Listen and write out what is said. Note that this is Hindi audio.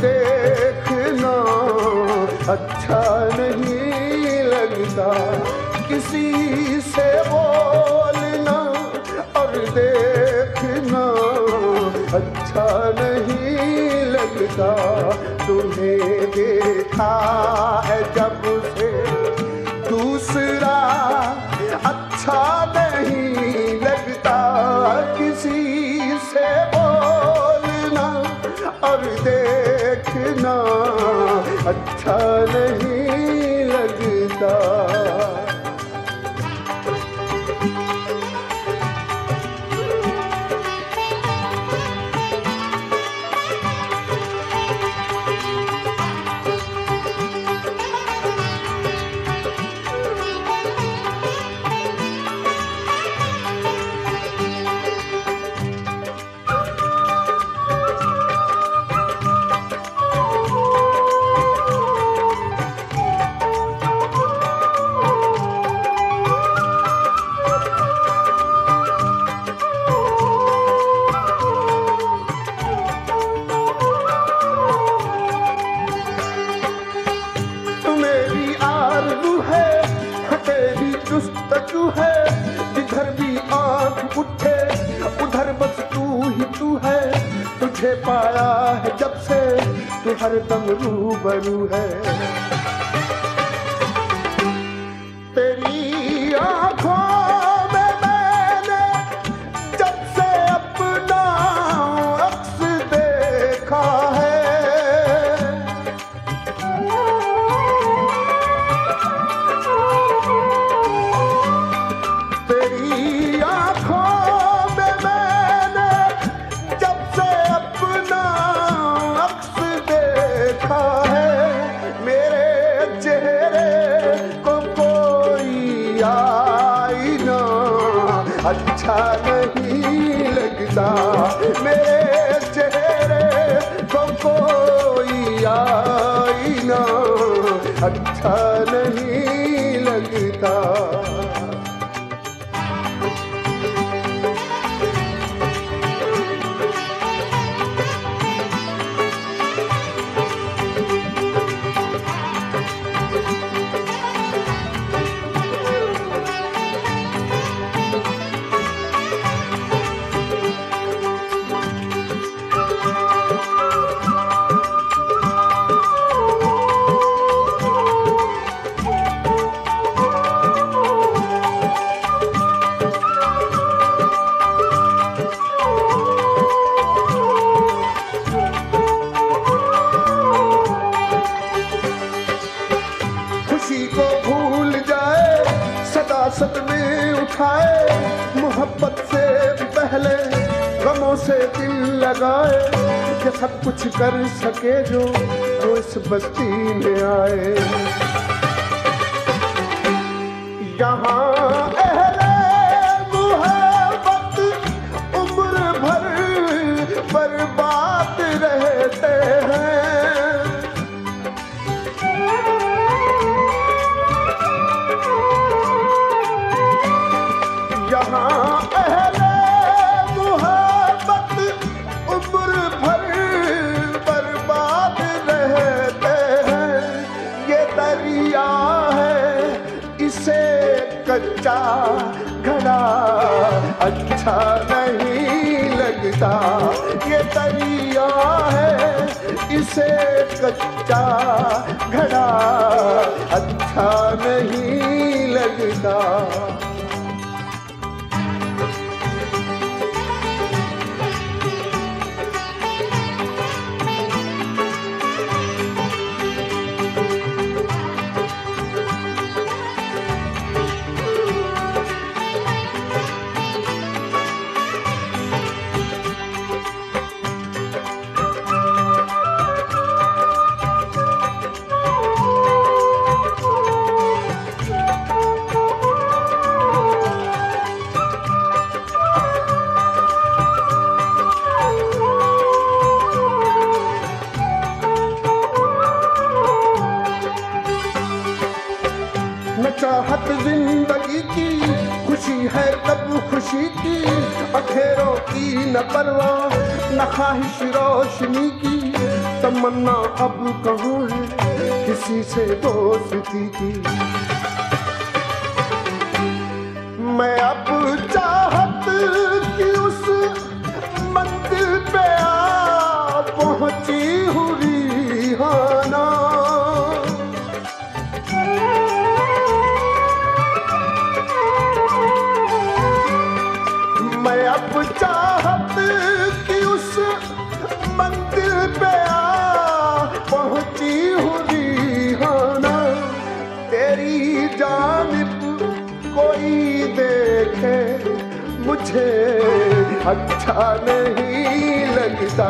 देखना अच्छा नहीं लगता। किसी से बोलना और देखना अच्छा नहीं लगता। तुम्हें देखा है जब से दूसरा अच्छा अच्छा नहीं लगता। आँख उठे, उधर बस तू ही तू है। तुझे पाया है जब से तू हर दम रूबरू है। देखा है मेरे चेहरे को कोई आईना अच्छा नहीं लगता मेरे चेहरे को कोई आईना अच्छा नहीं लगता। उठाए मोहब्बत से पहले गमों से दिल लगाए, कि सब कुछ कर सके जो वो इस बस्ती में आए। यहाँ उम्र भर बर्बाद रहते हैं। कच्चा घड़ा अच्छा नहीं लगता। ये दरिया है इसे कच्चा घड़ा अच्छा नहीं तब खुशी की, अखेरों की न परवाह, न ख्वाहिश रोशनी की। तमन्ना अब कहूँ है किसी से दोस्ती की। मुझे अच्छा नहीं लगता।